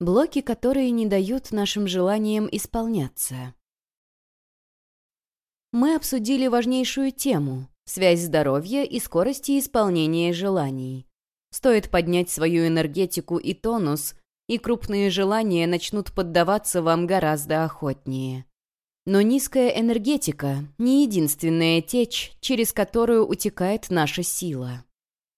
Блоки, которые не дают нашим желаниям исполняться. Мы обсудили важнейшую тему — связь здоровья и скорости исполнения желаний. Стоит поднять свою энергетику и тонус, и крупные желания начнут поддаваться вам гораздо охотнее. Но низкая энергетика — не единственная течь, через которую утекает наша сила.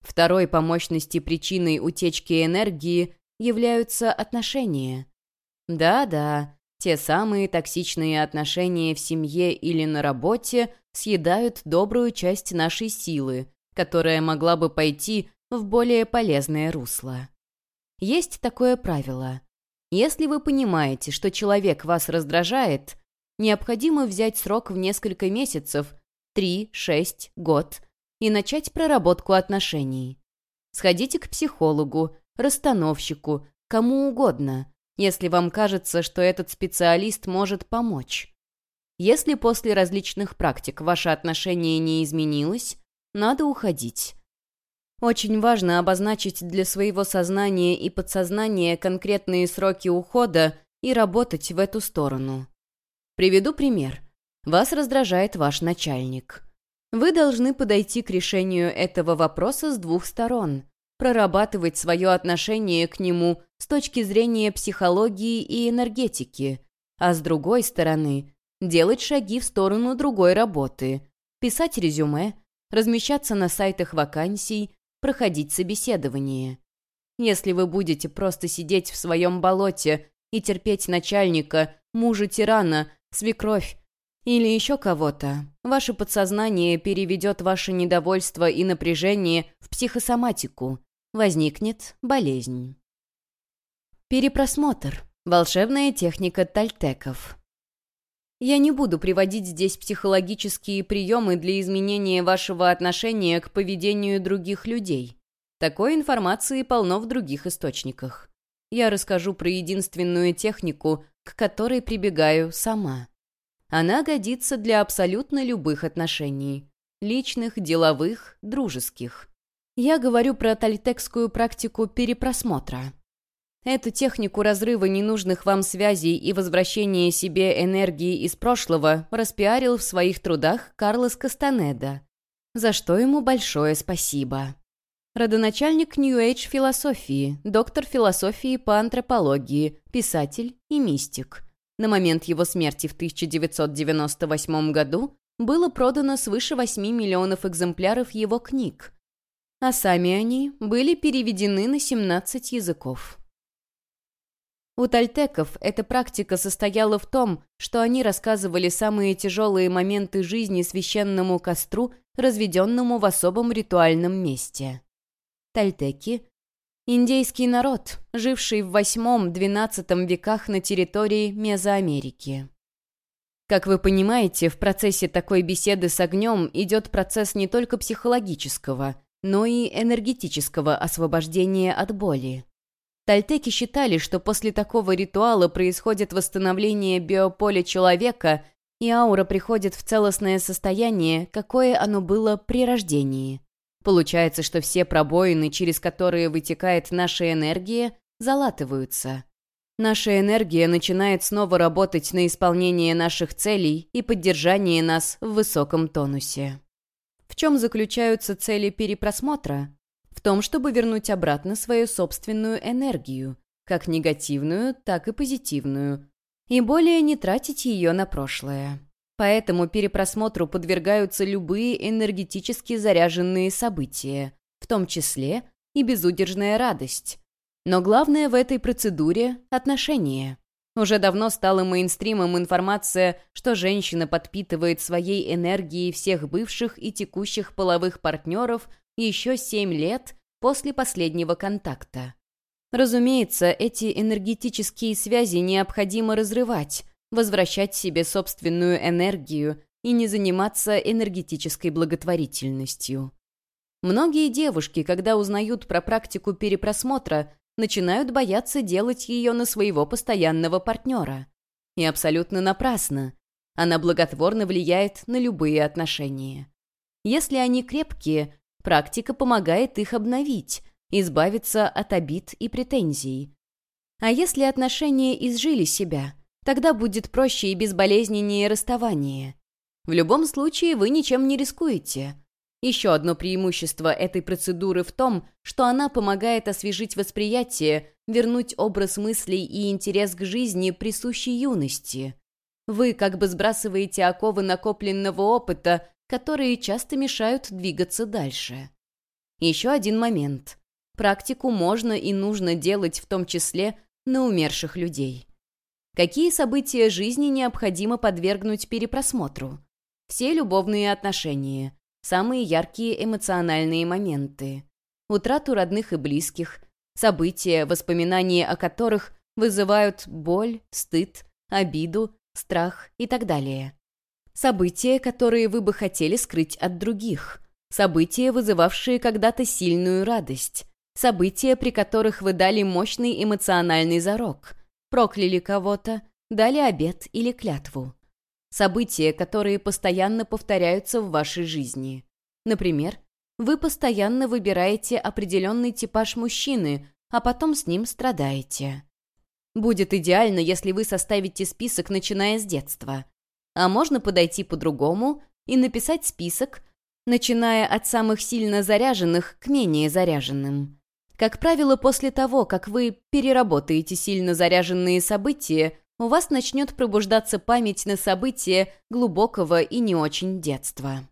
Второй по мощности причиной утечки энергии являются отношения. Да-да, те самые токсичные отношения в семье или на работе съедают добрую часть нашей силы, которая могла бы пойти в более полезное русло. Есть такое правило. Если вы понимаете, что человек вас раздражает, необходимо взять срок в несколько месяцев, 3, 6, год, и начать проработку отношений. Сходите к психологу, расстановщику, кому угодно, если вам кажется, что этот специалист может помочь. Если после различных практик ваше отношение не изменилось, надо уходить. Очень важно обозначить для своего сознания и подсознания конкретные сроки ухода и работать в эту сторону. Приведу пример. Вас раздражает ваш начальник. Вы должны подойти к решению этого вопроса с двух сторон, прорабатывать свое отношение к нему с точки зрения психологии и энергетики, а с другой стороны делать шаги в сторону другой работы, писать резюме, размещаться на сайтах вакансий, проходить собеседование. Если вы будете просто сидеть в своем болоте и терпеть начальника, мужа-тирана, свекровь или еще кого-то, ваше подсознание переведет ваше недовольство и напряжение в психосоматику. Возникнет болезнь. Перепросмотр. Волшебная техника тальтеков. Я не буду приводить здесь психологические приемы для изменения вашего отношения к поведению других людей. Такой информации полно в других источниках. Я расскажу про единственную технику, к которой прибегаю сама. Она годится для абсолютно любых отношений. Личных, деловых, дружеских. Я говорю про тальтекскую практику перепросмотра. Эту технику разрыва ненужных вам связей и возвращения себе энергии из прошлого распиарил в своих трудах Карлос Кастанеда, за что ему большое спасибо. Родоначальник Нью-Эйдж философии, доктор философии по антропологии, писатель и мистик. На момент его смерти в 1998 году было продано свыше 8 миллионов экземпляров его книг, а сами они были переведены на 17 языков. У тальтеков эта практика состояла в том, что они рассказывали самые тяжелые моменты жизни священному костру, разведенному в особом ритуальном месте. Тальтеки – индейский народ, живший в VIII-XII веках на территории Мезоамерики. Как вы понимаете, в процессе такой беседы с огнем идет процесс не только психологического, но и энергетического освобождения от боли. Тальтеки считали, что после такого ритуала происходит восстановление биополя человека, и аура приходит в целостное состояние, какое оно было при рождении. Получается, что все пробоины, через которые вытекает наша энергия, залатываются. Наша энергия начинает снова работать на исполнение наших целей и поддержание нас в высоком тонусе. В чем заключаются цели перепросмотра? В том, чтобы вернуть обратно свою собственную энергию, как негативную, так и позитивную, и более не тратить ее на прошлое. Поэтому перепросмотру подвергаются любые энергетически заряженные события, в том числе и безудержная радость. Но главное в этой процедуре – отношения. Уже давно стала мейнстримом информация, что женщина подпитывает своей энергией всех бывших и текущих половых партнеров еще 7 лет после последнего контакта. Разумеется, эти энергетические связи необходимо разрывать, возвращать себе собственную энергию и не заниматься энергетической благотворительностью. Многие девушки, когда узнают про практику перепросмотра, начинают бояться делать ее на своего постоянного партнера. И абсолютно напрасно. Она благотворно влияет на любые отношения. Если они крепкие, Практика помогает их обновить, избавиться от обид и претензий. А если отношения изжили себя, тогда будет проще и безболезненнее расставание. В любом случае вы ничем не рискуете. Еще одно преимущество этой процедуры в том, что она помогает освежить восприятие, вернуть образ мыслей и интерес к жизни присущей юности. Вы как бы сбрасываете оковы накопленного опыта, которые часто мешают двигаться дальше. Еще один момент. Практику можно и нужно делать в том числе на умерших людей. Какие события жизни необходимо подвергнуть перепросмотру? Все любовные отношения, самые яркие эмоциональные моменты, утрату родных и близких, события, воспоминания о которых вызывают боль, стыд, обиду, страх и так далее. События, которые вы бы хотели скрыть от других. События, вызывавшие когда-то сильную радость. События, при которых вы дали мощный эмоциональный зарок. Прокляли кого-то, дали обет или клятву. События, которые постоянно повторяются в вашей жизни. Например, вы постоянно выбираете определенный типаж мужчины, а потом с ним страдаете. Будет идеально, если вы составите список, начиная с детства. А можно подойти по-другому и написать список, начиная от самых сильно заряженных к менее заряженным. Как правило, после того, как вы переработаете сильно заряженные события, у вас начнет пробуждаться память на события глубокого и не очень детства.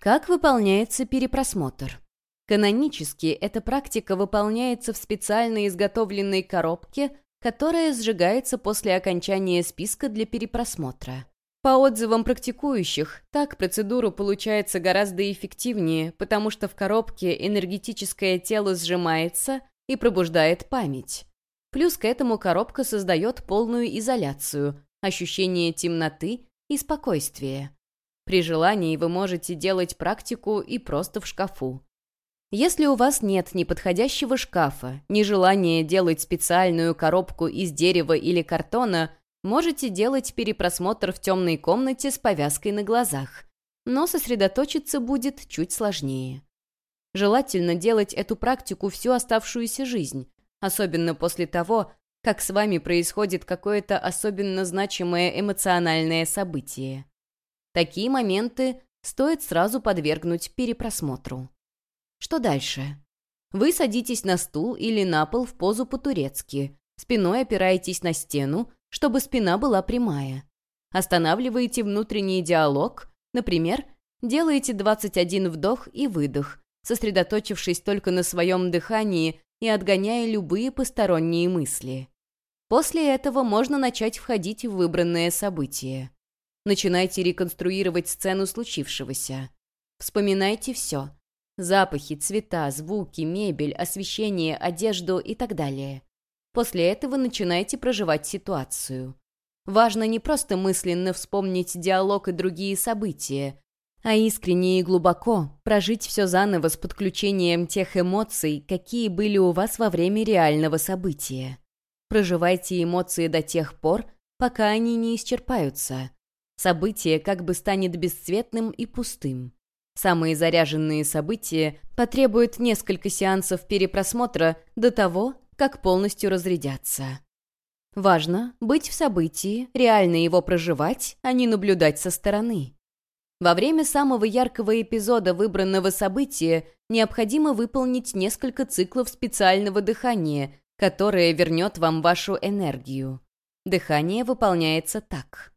Как выполняется перепросмотр? Канонически эта практика выполняется в специально изготовленной коробке, которая сжигается после окончания списка для перепросмотра. По отзывам практикующих, так процедура получается гораздо эффективнее, потому что в коробке энергетическое тело сжимается и пробуждает память. Плюс к этому коробка создает полную изоляцию, ощущение темноты и спокойствия. При желании вы можете делать практику и просто в шкафу. Если у вас нет ни подходящего шкафа, ни желания делать специальную коробку из дерева или картона, можете делать перепросмотр в темной комнате с повязкой на глазах. Но сосредоточиться будет чуть сложнее. Желательно делать эту практику всю оставшуюся жизнь, особенно после того, как с вами происходит какое-то особенно значимое эмоциональное событие. Такие моменты стоит сразу подвергнуть перепросмотру. Что дальше? Вы садитесь на стул или на пол в позу по-турецки, спиной опираетесь на стену, чтобы спина была прямая. Останавливаете внутренний диалог, например, делаете 21 вдох и выдох, сосредоточившись только на своем дыхании и отгоняя любые посторонние мысли. После этого можно начать входить в выбранное событие. Начинайте реконструировать сцену случившегося. Вспоминайте все. Запахи, цвета, звуки, мебель, освещение, одежду и так далее. После этого начинайте проживать ситуацию. Важно не просто мысленно вспомнить диалог и другие события, а искренне и глубоко прожить все заново с подключением тех эмоций, какие были у вас во время реального события. Проживайте эмоции до тех пор, пока они не исчерпаются. Событие как бы станет бесцветным и пустым. Самые заряженные события потребуют несколько сеансов перепросмотра до того, как полностью разрядятся. Важно быть в событии, реально его проживать, а не наблюдать со стороны. Во время самого яркого эпизода выбранного события необходимо выполнить несколько циклов специального дыхания, которое вернет вам вашу энергию. Дыхание выполняется так.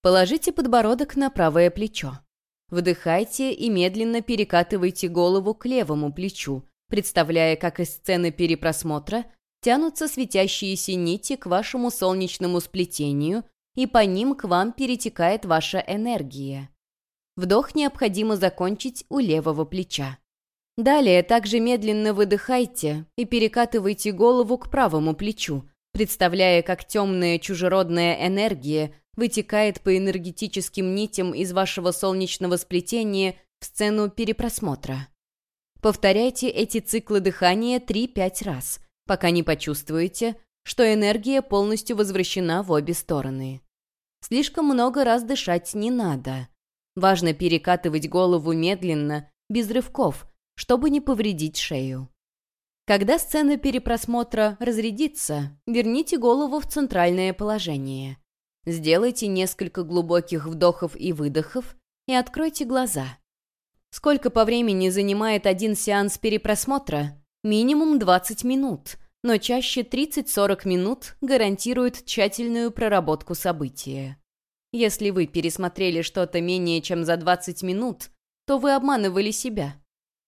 Положите подбородок на правое плечо. Вдыхайте и медленно перекатывайте голову к левому плечу, представляя, как из сцены перепросмотра тянутся светящиеся нити к вашему солнечному сплетению, и по ним к вам перетекает ваша энергия. Вдох необходимо закончить у левого плеча. Далее также медленно выдыхайте и перекатывайте голову к правому плечу, представляя, как темная чужеродная энергия вытекает по энергетическим нитям из вашего солнечного сплетения в сцену перепросмотра. Повторяйте эти циклы дыхания 3-5 раз, пока не почувствуете, что энергия полностью возвращена в обе стороны. Слишком много раз дышать не надо. Важно перекатывать голову медленно, без рывков, чтобы не повредить шею. Когда сцена перепросмотра разрядится, верните голову в центральное положение. Сделайте несколько глубоких вдохов и выдохов и откройте глаза. Сколько по времени занимает один сеанс перепросмотра? Минимум 20 минут, но чаще 30-40 минут гарантирует тщательную проработку события. Если вы пересмотрели что-то менее чем за 20 минут, то вы обманывали себя.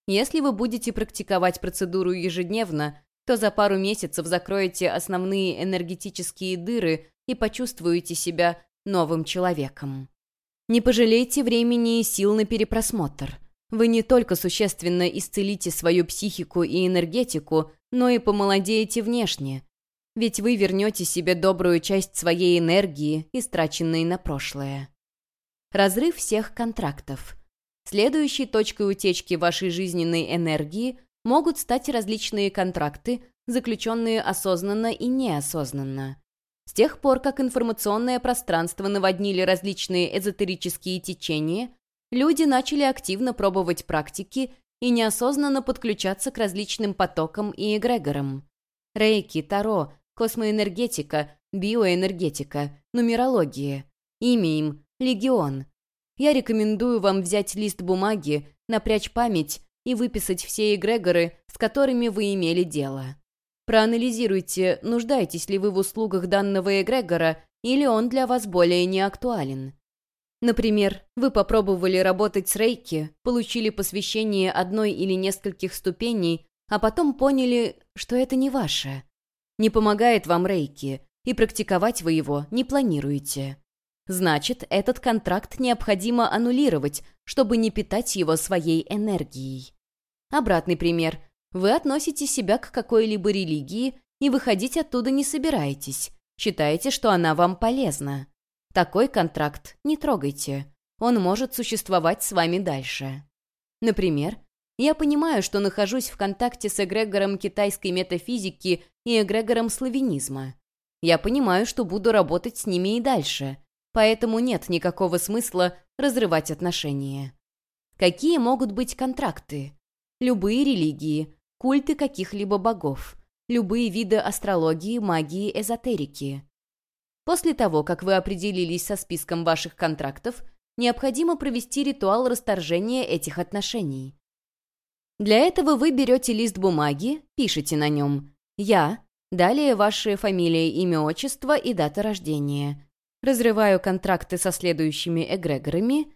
Если вы будете практиковать процедуру ежедневно, то за пару месяцев закроете основные энергетические дыры и почувствуете себя новым человеком. Не пожалейте времени и сил на перепросмотр. Вы не только существенно исцелите свою психику и энергетику, но и помолодеете внешне. Ведь вы вернете себе добрую часть своей энергии, истраченной на прошлое. Разрыв всех контрактов. Следующей точкой утечки вашей жизненной энергии могут стать различные контракты, заключенные осознанно и неосознанно. С тех пор, как информационное пространство наводнили различные эзотерические течения, люди начали активно пробовать практики и неосознанно подключаться к различным потокам и эгрегорам. Рейки, Таро, космоэнергетика, биоэнергетика, нумерология. Имя им – Легион. Я рекомендую вам взять лист бумаги, напрячь память и выписать все эгрегоры, с которыми вы имели дело. Проанализируйте, нуждаетесь ли вы в услугах данного эгрегора или он для вас более не актуален. Например, вы попробовали работать с рейки, получили посвящение одной или нескольких ступеней, а потом поняли, что это не ваше. Не помогает вам рейки, и практиковать вы его не планируете. Значит, этот контракт необходимо аннулировать, чтобы не питать его своей энергией. Обратный пример. Вы относите себя к какой-либо религии и выходить оттуда не собираетесь. Считаете, что она вам полезна. Такой контракт не трогайте. Он может существовать с вами дальше. Например, я понимаю, что нахожусь в контакте с эгрегором китайской метафизики и эгрегором славянизма. Я понимаю, что буду работать с ними и дальше – поэтому нет никакого смысла разрывать отношения. Какие могут быть контракты? Любые религии, культы каких-либо богов, любые виды астрологии, магии, эзотерики. После того, как вы определились со списком ваших контрактов, необходимо провести ритуал расторжения этих отношений. Для этого вы берете лист бумаги, пишете на нем «Я», далее ваши фамилия, имя, отчество и дата рождения, разрываю контракты со следующими эгрегорами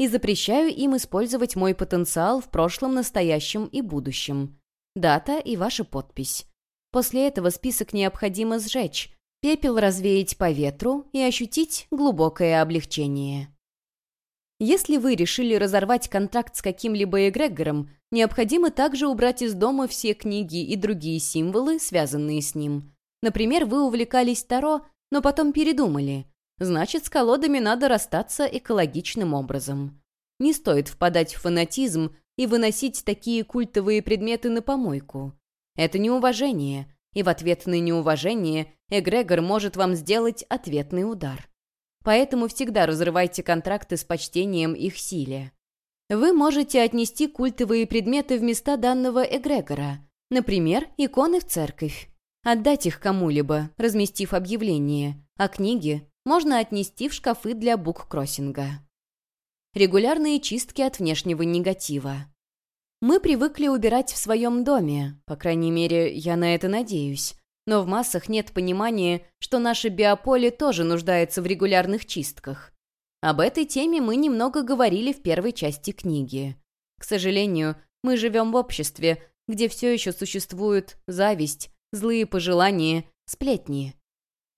и запрещаю им использовать мой потенциал в прошлом, настоящем и будущем. Дата и ваша подпись. После этого список необходимо сжечь, пепел развеять по ветру и ощутить глубокое облегчение. Если вы решили разорвать контракт с каким-либо эгрегором, необходимо также убрать из дома все книги и другие символы, связанные с ним. Например, вы увлекались Таро – но потом передумали. Значит, с колодами надо расстаться экологичным образом. Не стоит впадать в фанатизм и выносить такие культовые предметы на помойку. Это неуважение, и в ответ на неуважение эгрегор может вам сделать ответный удар. Поэтому всегда разрывайте контракты с почтением их силе. Вы можете отнести культовые предметы в места данного эгрегора, например, иконы в церковь. Отдать их кому-либо, разместив объявление, а книги можно отнести в шкафы для буккроссинга. Регулярные чистки от внешнего негатива. Мы привыкли убирать в своем доме, по крайней мере, я на это надеюсь, но в массах нет понимания, что наше биополе тоже нуждается в регулярных чистках. Об этой теме мы немного говорили в первой части книги. К сожалению, мы живем в обществе, где все еще существует зависть, злые пожелания, сплетни.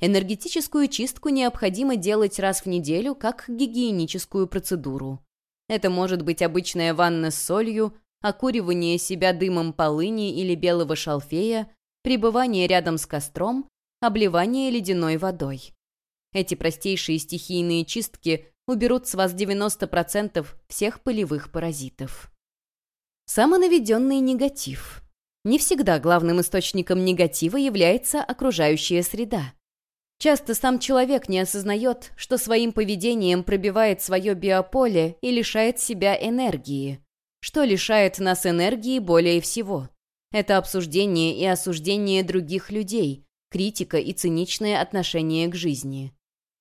Энергетическую чистку необходимо делать раз в неделю, как гигиеническую процедуру. Это может быть обычная ванна с солью, окуривание себя дымом полыни или белого шалфея, пребывание рядом с костром, обливание ледяной водой. Эти простейшие стихийные чистки уберут с вас 90% всех полевых паразитов. Самонаведенный негатив – не всегда главным источником негатива является окружающая среда. Часто сам человек не осознает, что своим поведением пробивает свое биополе и лишает себя энергии. Что лишает нас энергии более всего? Это обсуждение и осуждение других людей, критика и циничное отношение к жизни.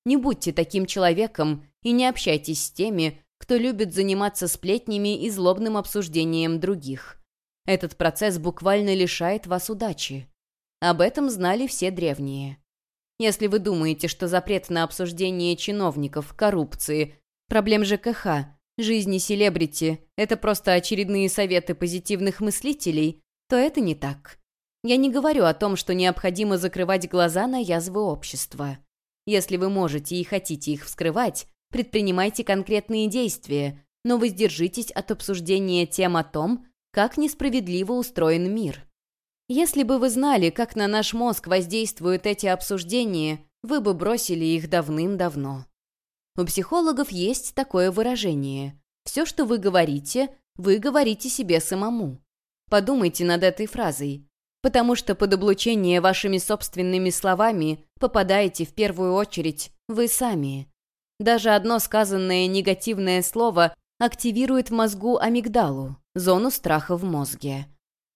Не будьте таким человеком и не общайтесь с теми, кто любит заниматься сплетнями и злобным обсуждением других. Этот процесс буквально лишает вас удачи. Об этом знали все древние. Если вы думаете, что запрет на обсуждение чиновников, коррупции, проблем ЖКХ, жизни селебрити — это просто очередные советы позитивных мыслителей, то это не так. Я не говорю о том, что необходимо закрывать глаза на язвы общества. Если вы можете и хотите их вскрывать, предпринимайте конкретные действия, но воздержитесь от обсуждения тем о том, как несправедливо устроен мир. Если бы вы знали, как на наш мозг воздействуют эти обсуждения, вы бы бросили их давным-давно. У психологов есть такое выражение. Все, что вы говорите, вы говорите себе самому. Подумайте над этой фразой, потому что под облучение вашими собственными словами попадаете в первую очередь вы сами. Даже одно сказанное негативное слово активирует в мозгу амигдалу, зону страха в мозге.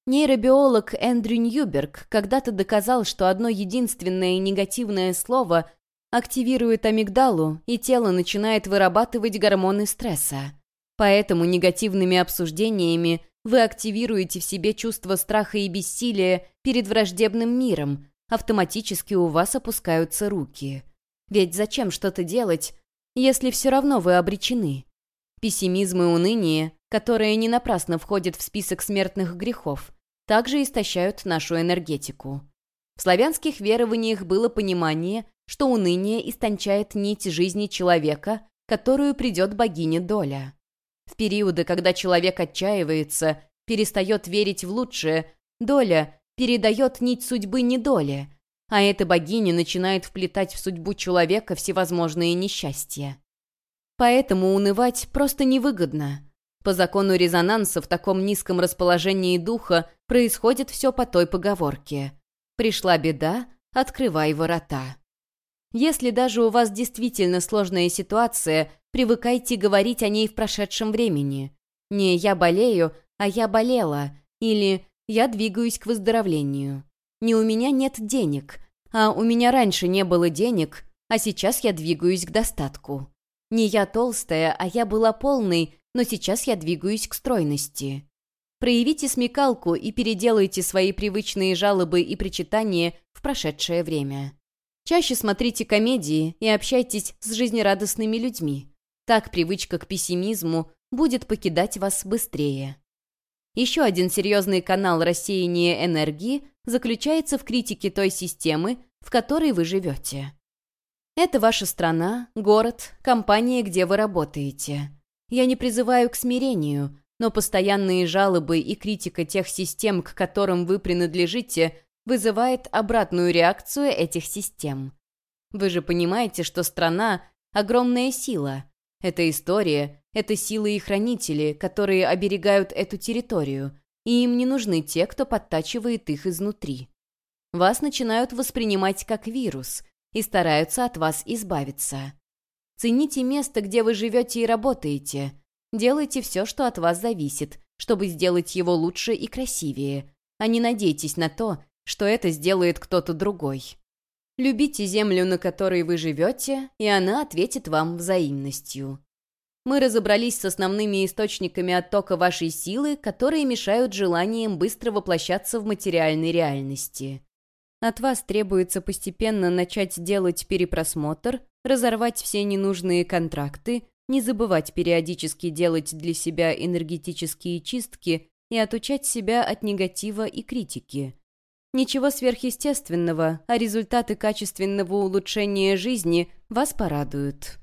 Нейробиолог Эндрю Ньюберг когда-то доказал, что одно единственное негативное слово активирует амигдалу, и тело начинает вырабатывать гормоны стресса. Поэтому негативными обсуждениями вы активируете в себе чувство страха и бессилия перед враждебным миром, автоматически у вас опускаются руки. Ведь зачем что-то делать, если все равно вы обречены? Пессимизм и уныние, которые не напрасно входят в список смертных грехов, также истощают нашу энергетику. В славянских верованиях было понимание, что уныние истончает нить жизни человека, которую придет богиня Доля. В периоды, когда человек отчаивается, перестает верить в лучшее, Доля передает нить судьбы недоле, а эта богиня начинает вплетать в судьбу человека всевозможные несчастья. Поэтому унывать просто невыгодно. По закону резонанса в таком низком расположении духа происходит все по той поговорке. «Пришла беда, открывай ворота». Если даже у вас действительно сложная ситуация, привыкайте говорить о ней в прошедшем времени. Не «я болею», а «я болела» или «я двигаюсь к выздоровлению». Не «у меня нет денег», а «у меня раньше не было денег», а сейчас я двигаюсь к достатку. Не я толстая, а я была полной, но сейчас я двигаюсь к стройности. Проявите смекалку и переделайте свои привычные жалобы и причитания в прошедшее время. Чаще смотрите комедии и общайтесь с жизнерадостными людьми. Так привычка к пессимизму будет покидать вас быстрее. Еще один серьезный канал рассеяния энергии заключается в критике той системы, в которой вы живете. Это ваша страна, город, компания, где вы работаете. Я не призываю к смирению, но постоянные жалобы и критика тех систем, к которым вы принадлежите, вызывает обратную реакцию этих систем. Вы же понимаете, что страна — огромная сила. Это история, это силы и хранители, которые оберегают эту территорию, и им не нужны те, кто подтачивает их изнутри. Вас начинают воспринимать как вирус и стараются от вас избавиться. Цените место, где вы живете и работаете. Делайте все, что от вас зависит, чтобы сделать его лучше и красивее, а не надейтесь на то, что это сделает кто-то другой. Любите землю, на которой вы живете, и она ответит вам взаимностью. Мы разобрались с основными источниками оттока вашей силы, которые мешают желаниям быстро воплощаться в материальной реальности. От вас требуется постепенно начать делать перепросмотр, разорвать все ненужные контракты, не забывать периодически делать для себя энергетические чистки и отучать себя от негатива и критики. Ничего сверхъестественного, а результаты качественного улучшения жизни вас порадуют.